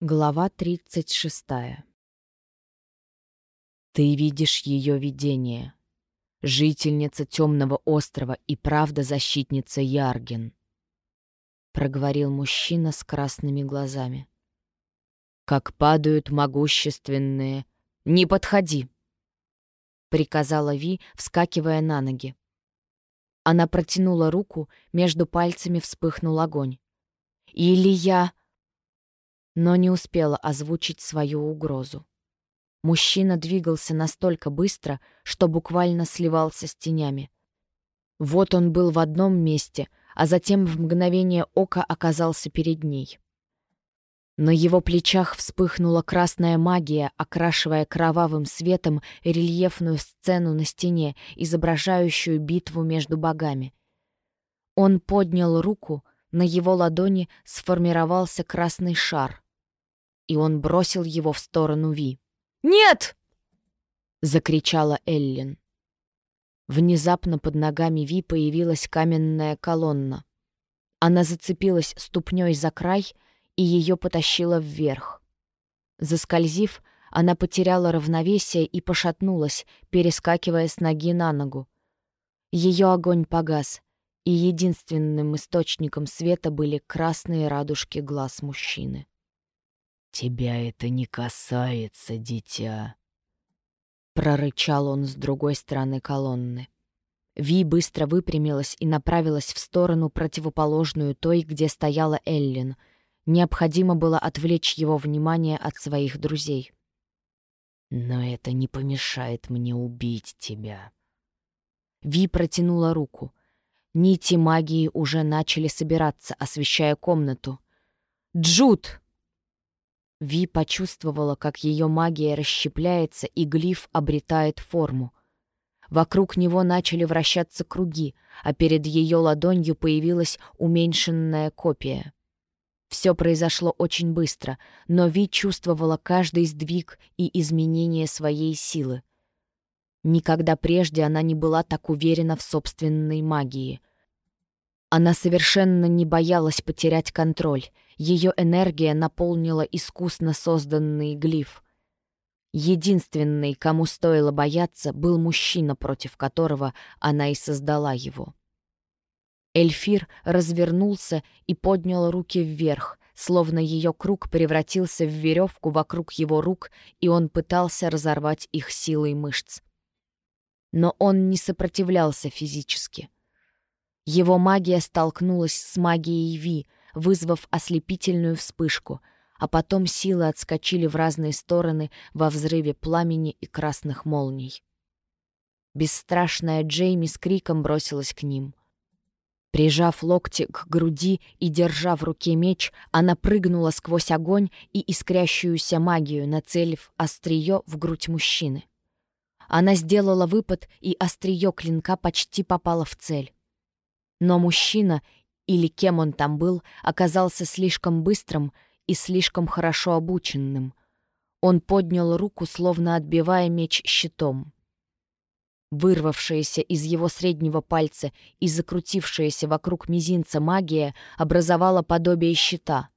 Глава 36. Ты видишь ее видение. Жительница темного острова и правда защитница Ярген. Проговорил мужчина с красными глазами. Как падают могущественные... Не подходи! Приказала Ви, вскакивая на ноги. Она протянула руку, между пальцами вспыхнул огонь. Или я но не успела озвучить свою угрозу. Мужчина двигался настолько быстро, что буквально сливался с тенями. Вот он был в одном месте, а затем в мгновение ока оказался перед ней. На его плечах вспыхнула красная магия, окрашивая кровавым светом рельефную сцену на стене, изображающую битву между богами. Он поднял руку, на его ладони сформировался красный шар и он бросил его в сторону Ви. «Нет!» — закричала Эллин. Внезапно под ногами Ви появилась каменная колонна. Она зацепилась ступней за край и ее потащила вверх. Заскользив, она потеряла равновесие и пошатнулась, перескакивая с ноги на ногу. Ее огонь погас, и единственным источником света были красные радужки глаз мужчины. «Тебя это не касается, дитя», — прорычал он с другой стороны колонны. Ви быстро выпрямилась и направилась в сторону, противоположную той, где стояла Эллин. Необходимо было отвлечь его внимание от своих друзей. «Но это не помешает мне убить тебя». Ви протянула руку. Нити магии уже начали собираться, освещая комнату. «Джуд!» Ви почувствовала, как ее магия расщепляется, и глиф обретает форму. Вокруг него начали вращаться круги, а перед ее ладонью появилась уменьшенная копия. Все произошло очень быстро, но Ви чувствовала каждый сдвиг и изменение своей силы. Никогда прежде она не была так уверена в собственной магии. Она совершенно не боялась потерять контроль — ее энергия наполнила искусно созданный глиф. Единственный, кому стоило бояться, был мужчина, против которого она и создала его. Эльфир развернулся и поднял руки вверх, словно ее круг превратился в веревку вокруг его рук, и он пытался разорвать их силой мышц. Но он не сопротивлялся физически. Его магия столкнулась с магией Ви — вызвав ослепительную вспышку, а потом силы отскочили в разные стороны во взрыве пламени и красных молний. Бесстрашная Джейми с криком бросилась к ним. Прижав локти к груди и держа в руке меч, она прыгнула сквозь огонь и искрящуюся магию, нацелив острие в грудь мужчины. Она сделала выпад, и острие клинка почти попало в цель. Но мужчина или кем он там был, оказался слишком быстрым и слишком хорошо обученным. Он поднял руку, словно отбивая меч щитом. Вырвавшаяся из его среднего пальца и закрутившаяся вокруг мизинца магия образовала подобие щита.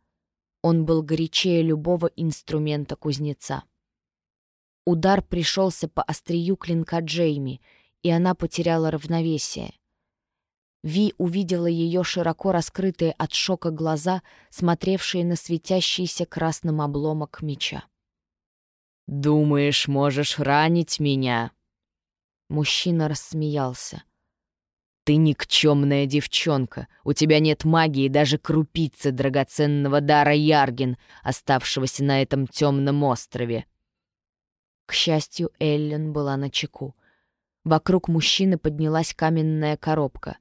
Он был горячее любого инструмента кузнеца. Удар пришелся по острию клинка Джейми, и она потеряла равновесие. Ви увидела ее широко раскрытые от шока глаза, смотревшие на светящийся красным обломок меча. «Думаешь, можешь ранить меня?» Мужчина рассмеялся. «Ты никчемная девчонка. У тебя нет магии даже крупицы драгоценного дара Ярген, оставшегося на этом темном острове». К счастью, Эллен была на чеку. Вокруг мужчины поднялась каменная коробка —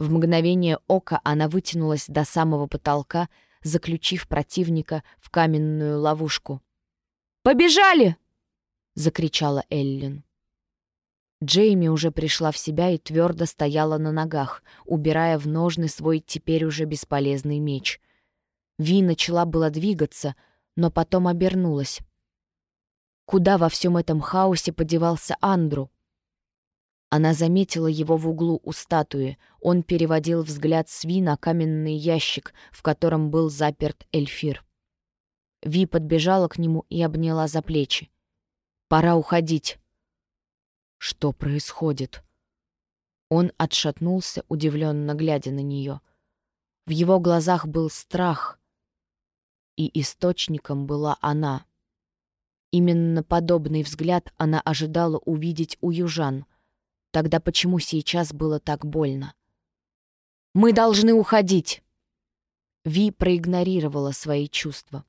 в мгновение ока она вытянулась до самого потолка, заключив противника в каменную ловушку. «Побежали!» — закричала Эллин. Джейми уже пришла в себя и твердо стояла на ногах, убирая в ножны свой теперь уже бесполезный меч. Ви начала было двигаться, но потом обернулась. Куда во всем этом хаосе подевался Андру? Она заметила его в углу у статуи. Он переводил взгляд Сви на каменный ящик, в котором был заперт эльфир. Ви подбежала к нему и обняла за плечи. «Пора уходить». «Что происходит?» Он отшатнулся, удивленно глядя на нее. В его глазах был страх, и источником была она. Именно подобный взгляд она ожидала увидеть у южан. Тогда почему сейчас было так больно? «Мы должны уходить!» Ви проигнорировала свои чувства.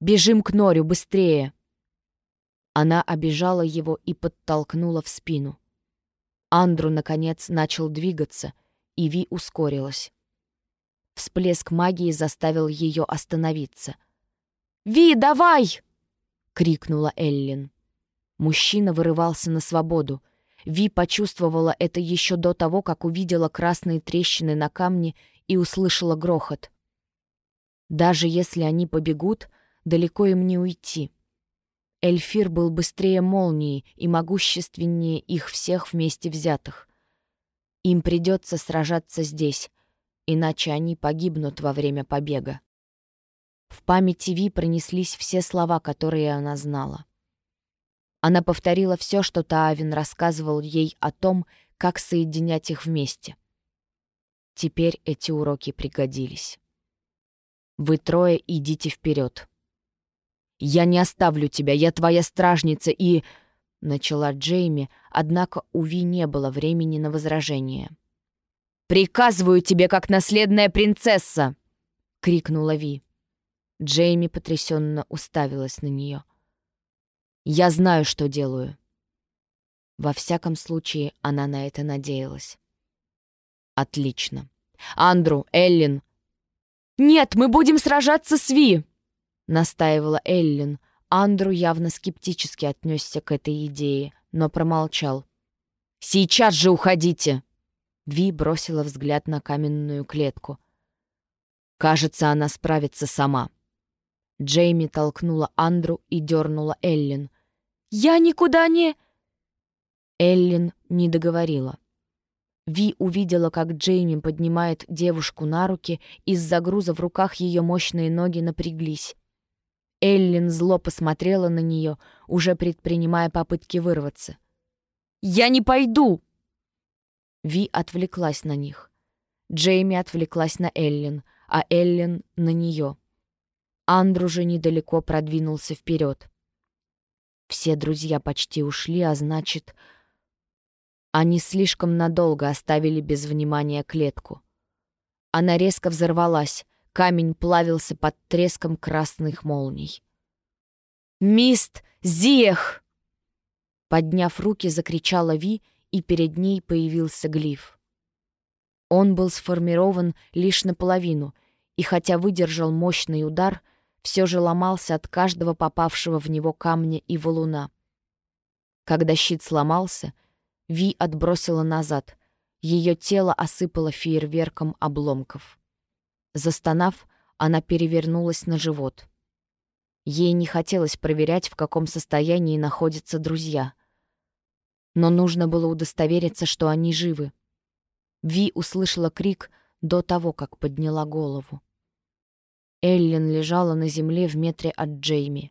«Бежим к Норю, быстрее!» Она обижала его и подтолкнула в спину. Андру, наконец, начал двигаться, и Ви ускорилась. Всплеск магии заставил ее остановиться. «Ви, давай!» — крикнула Эллин. Мужчина вырывался на свободу. Ви почувствовала это еще до того, как увидела красные трещины на камне и услышала грохот. Даже если они побегут, далеко им не уйти. Эльфир был быстрее молнии и могущественнее их всех вместе взятых. Им придется сражаться здесь, иначе они погибнут во время побега. В памяти Ви пронеслись все слова, которые она знала. Она повторила все, что Таавин рассказывал ей о том, как соединять их вместе. Теперь эти уроки пригодились. «Вы трое идите вперед», «Я не оставлю тебя, я твоя стражница и...» — начала Джейми, однако у Ви не было времени на возражение. «Приказываю тебе, как наследная принцесса!» — крикнула Ви. Джейми потрясенно уставилась на нее. «Я знаю, что делаю». Во всяком случае, она на это надеялась. «Отлично. Андру, Эллин...» «Нет, мы будем сражаться с Ви!» — настаивала Эллин. Андру явно скептически отнесся к этой идее, но промолчал. «Сейчас же уходите!» Ви бросила взгляд на каменную клетку. «Кажется, она справится сама». Джейми толкнула Андру и дернула Эллин. «Я никуда не...» Эллин не договорила. Ви увидела, как Джейми поднимает девушку на руки, из-за груза в руках ее мощные ноги напряглись. Эллин зло посмотрела на нее, уже предпринимая попытки вырваться. «Я не пойду!» Ви отвлеклась на них. Джейми отвлеклась на Эллин, а Эллин — на нее. Андрю же недалеко продвинулся вперед. Все друзья почти ушли, а значит... Они слишком надолго оставили без внимания клетку. Она резко взорвалась, Камень плавился под треском красных молний. «Мист Зиех!» Подняв руки, закричала Ви, и перед ней появился глиф. Он был сформирован лишь наполовину, и хотя выдержал мощный удар, все же ломался от каждого попавшего в него камня и валуна. Когда щит сломался, Ви отбросила назад. Ее тело осыпало фейерверком обломков. Застонав, она перевернулась на живот. Ей не хотелось проверять, в каком состоянии находятся друзья. Но нужно было удостовериться, что они живы. Ви услышала крик до того, как подняла голову. Эллен лежала на земле в метре от Джейми.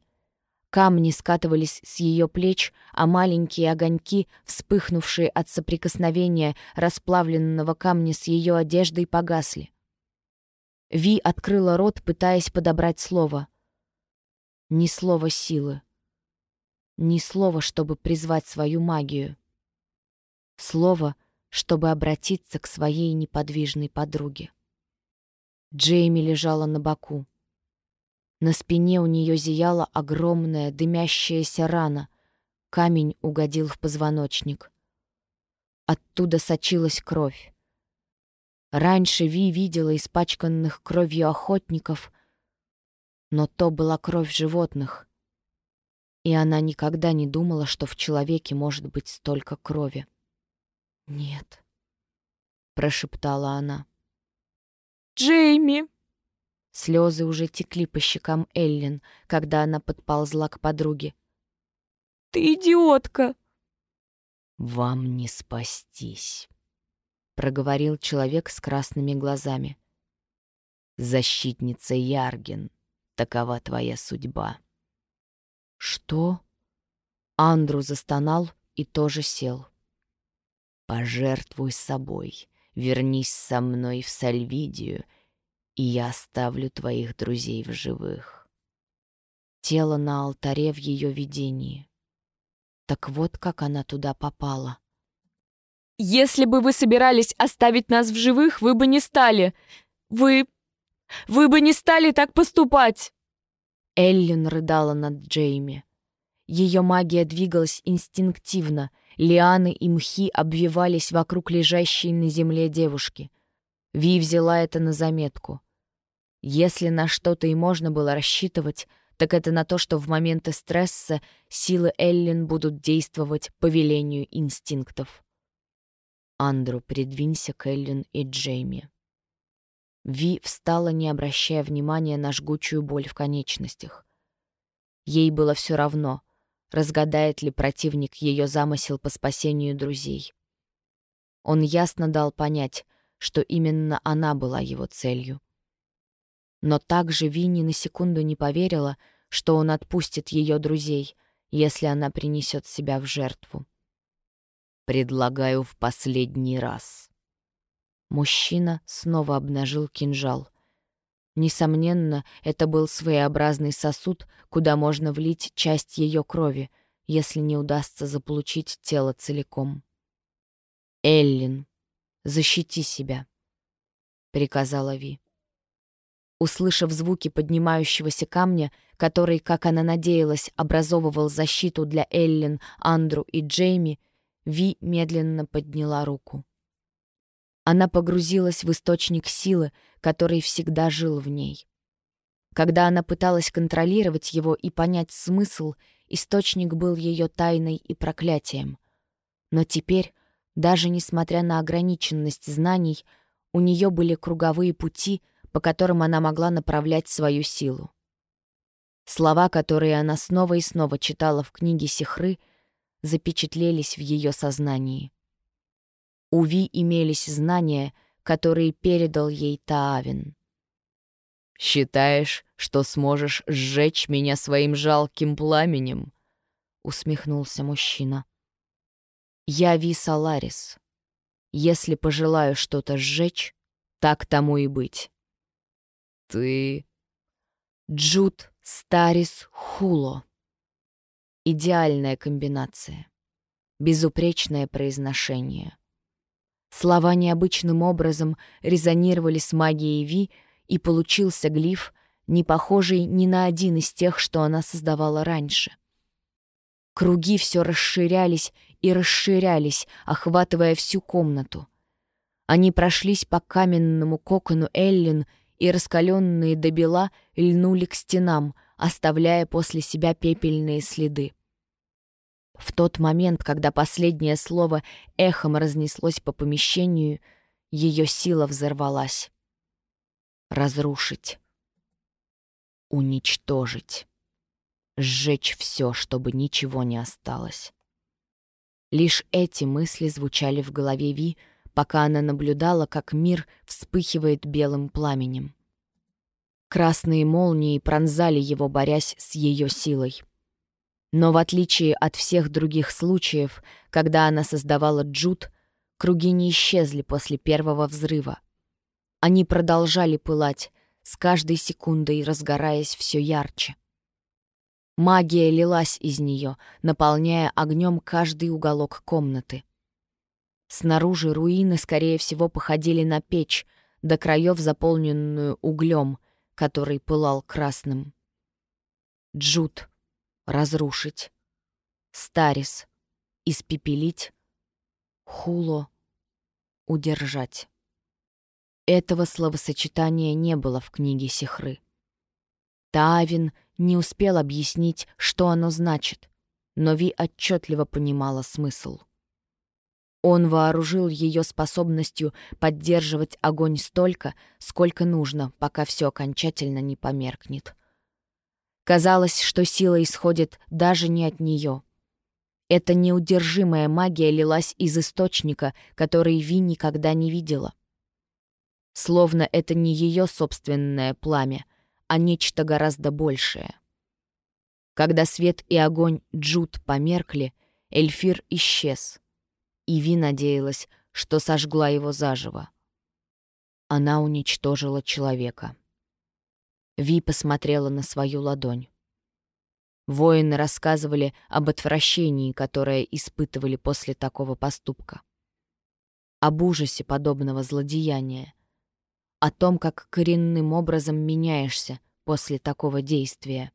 Камни скатывались с ее плеч, а маленькие огоньки, вспыхнувшие от соприкосновения расплавленного камня с ее одеждой, погасли. Ви открыла рот, пытаясь подобрать слово. Ни слова силы. Ни слова, чтобы призвать свою магию. Слово, чтобы обратиться к своей неподвижной подруге. Джейми лежала на боку. На спине у нее зияла огромная дымящаяся рана. Камень угодил в позвоночник. Оттуда сочилась кровь. Раньше Ви видела испачканных кровью охотников, но то была кровь животных. И она никогда не думала, что в человеке может быть столько крови. «Нет», — прошептала она. «Джейми!» Слезы уже текли по щекам Эллен, когда она подползла к подруге. «Ты идиотка!» «Вам не спастись!» — проговорил человек с красными глазами. «Защитница Ярген, Такова твоя судьба. Что? Андру застонал и тоже сел. Пожертвуй собой, вернись со мной в Сальвидию, и я оставлю твоих друзей в живых. Тело на алтаре в ее видении. Так вот как она туда попала. «Если бы вы собирались оставить нас в живых, вы бы не стали. Вы... вы бы не стали так поступать!» Эллен рыдала над Джейми. Ее магия двигалась инстинктивно, лианы и мхи обвивались вокруг лежащей на земле девушки. Ви взяла это на заметку. Если на что-то и можно было рассчитывать, так это на то, что в моменты стресса силы Эллен будут действовать по велению инстинктов. Андру, придвинься к Эллен и Джейми. Ви встала, не обращая внимания на жгучую боль в конечностях. Ей было все равно, разгадает ли противник ее замысел по спасению друзей. Он ясно дал понять, что именно она была его целью. Но также Ви ни на секунду не поверила, что он отпустит ее друзей, если она принесет себя в жертву. «Предлагаю в последний раз». Мужчина снова обнажил кинжал. Несомненно, это был своеобразный сосуд, куда можно влить часть ее крови, если не удастся заполучить тело целиком. «Эллин, защити себя», — приказала Ви. Услышав звуки поднимающегося камня, который, как она надеялась, образовывал защиту для Эллен, Андру и Джейми, Ви медленно подняла руку. Она погрузилась в источник силы, который всегда жил в ней. Когда она пыталась контролировать его и понять смысл, источник был ее тайной и проклятием. Но теперь, даже несмотря на ограниченность знаний, у нее были круговые пути, по которым она могла направлять свою силу. Слова, которые она снова и снова читала в книге Сихры, запечатлелись в ее сознании. У Ви имелись знания, которые передал ей Таавин. «Считаешь, что сможешь сжечь меня своим жалким пламенем?» — усмехнулся мужчина. «Я Ви Саларис. Если пожелаю что-то сжечь, так тому и быть». «Ты...» «Джуд Старис Хуло». Идеальная комбинация. Безупречное произношение. Слова необычным образом резонировали с магией Ви, и получился глиф, не похожий ни на один из тех, что она создавала раньше. Круги все расширялись и расширялись, охватывая всю комнату. Они прошлись по каменному кокону Эллин, и раскаленные до бела льнули к стенам, оставляя после себя пепельные следы. В тот момент, когда последнее слово эхом разнеслось по помещению, ее сила взорвалась. Разрушить. Уничтожить. Сжечь все, чтобы ничего не осталось. Лишь эти мысли звучали в голове Ви, пока она наблюдала, как мир вспыхивает белым пламенем. Красные молнии пронзали его, борясь с ее силой. Но в отличие от всех других случаев, когда она создавала джут, круги не исчезли после первого взрыва. Они продолжали пылать, с каждой секундой разгораясь все ярче. Магия лилась из нее, наполняя огнем каждый уголок комнаты. Снаружи руины, скорее всего, походили на печь, до краев заполненную углем, который пылал красным. Джут — разрушить, Старис — испепелить, Хуло — удержать. Этого словосочетания не было в книге Сихры. Таавин не успел объяснить, что оно значит, но Ви отчетливо понимала смысл. Он вооружил ее способностью поддерживать огонь столько, сколько нужно, пока все окончательно не померкнет. Казалось, что сила исходит даже не от нее. Эта неудержимая магия лилась из источника, который Ви никогда не видела. Словно это не ее собственное пламя, а нечто гораздо большее. Когда свет и огонь Джуд померкли, Эльфир исчез, и Ви надеялась, что сожгла его заживо. Она уничтожила человека. Ви посмотрела на свою ладонь. Воины рассказывали об отвращении, которое испытывали после такого поступка. Об ужасе подобного злодеяния. О том, как коренным образом меняешься после такого действия.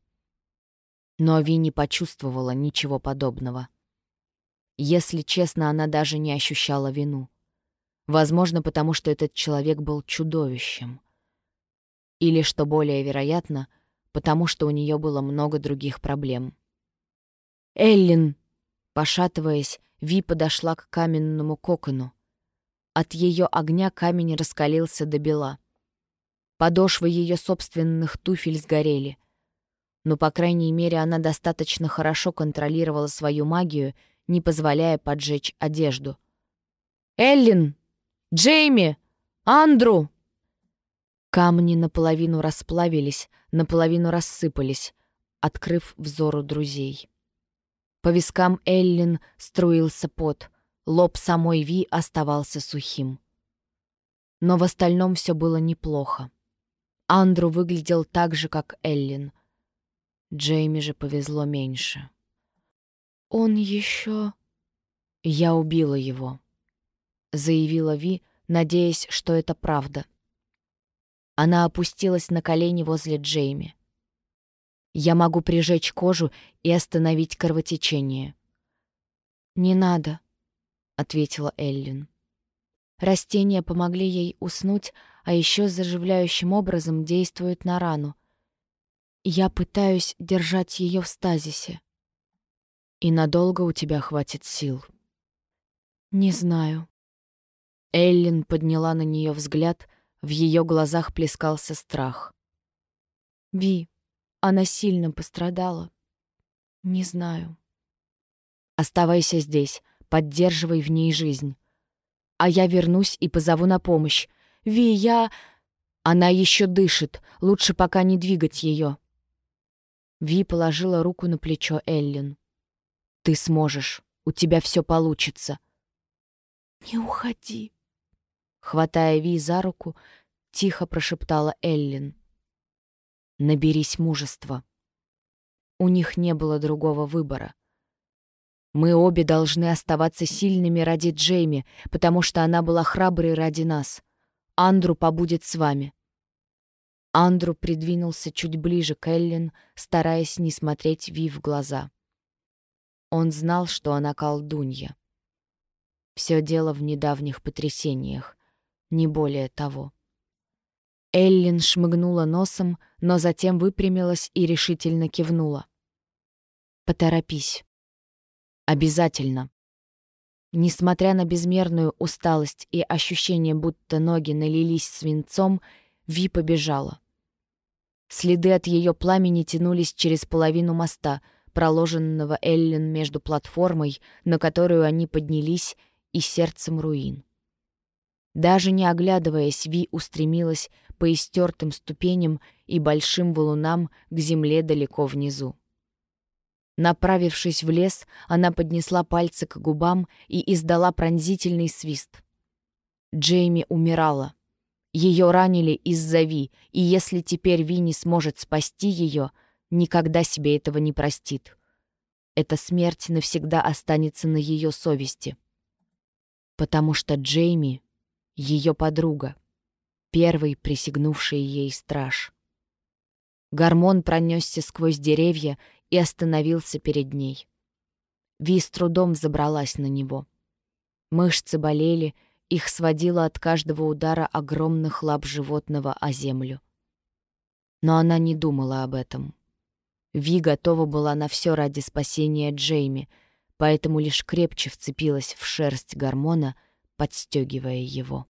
Но Ви не почувствовала ничего подобного. Если честно, она даже не ощущала вину. Возможно, потому что этот человек был чудовищем. Или, что более вероятно, потому что у нее было много других проблем. «Эллин!» Пошатываясь, Ви подошла к каменному кокону. От ее огня камень раскалился до бела. Подошвы ее собственных туфель сгорели. Но, по крайней мере, она достаточно хорошо контролировала свою магию, не позволяя поджечь одежду. «Эллин! Джейми! Андру!» Камни наполовину расплавились, наполовину рассыпались, открыв взору друзей. По вискам Эллин струился пот, лоб самой Ви оставался сухим. Но в остальном все было неплохо. Андру выглядел так же, как Эллин. Джейми же повезло меньше. «Он еще...» «Я убила его», — заявила Ви, надеясь, что это правда. Она опустилась на колени возле Джейми. «Я могу прижечь кожу и остановить кровотечение». «Не надо», — ответила Эллин. Растения помогли ей уснуть, а еще заживляющим образом действуют на рану. Я пытаюсь держать ее в стазисе. И надолго у тебя хватит сил? Не знаю. Эллин подняла на нее взгляд — в ее глазах плескался страх. «Ви, она сильно пострадала. Не знаю». «Оставайся здесь, поддерживай в ней жизнь. А я вернусь и позову на помощь. Ви, я...» «Она еще дышит, лучше пока не двигать ее». Ви положила руку на плечо Эллен. «Ты сможешь, у тебя все получится». «Не уходи», Хватая Ви за руку, тихо прошептала Эллин. «Наберись мужества». У них не было другого выбора. Мы обе должны оставаться сильными ради Джейми, потому что она была храброй ради нас. Андру побудет с вами. Андру придвинулся чуть ближе к Эллин, стараясь не смотреть Ви в глаза. Он знал, что она колдунья. Все дело в недавних потрясениях не более того. Эллин шмыгнула носом, но затем выпрямилась и решительно кивнула. «Поторопись. Обязательно». Несмотря на безмерную усталость и ощущение, будто ноги налились свинцом, Ви побежала. Следы от ее пламени тянулись через половину моста, проложенного Эллен между платформой, на которую они поднялись, и сердцем руин. Даже не оглядываясь, Ви устремилась по истертым ступеням и большим валунам к земле далеко внизу. Направившись в лес, она поднесла пальцы к губам и издала пронзительный свист. Джейми умирала. Ее ранили из-за Ви, и если теперь Ви не сможет спасти ее, никогда себе этого не простит. Эта смерть навсегда останется на ее совести. Потому что Джейми ее подруга, первый присягнувший ей страж. Гормон пронесся сквозь деревья и остановился перед ней. Ви с трудом забралась на него. Мышцы болели, их сводило от каждого удара огромных лап животного о землю. Но она не думала об этом. Ви готова была на все ради спасения Джейми, поэтому лишь крепче вцепилась в шерсть гормона, подстегивая его.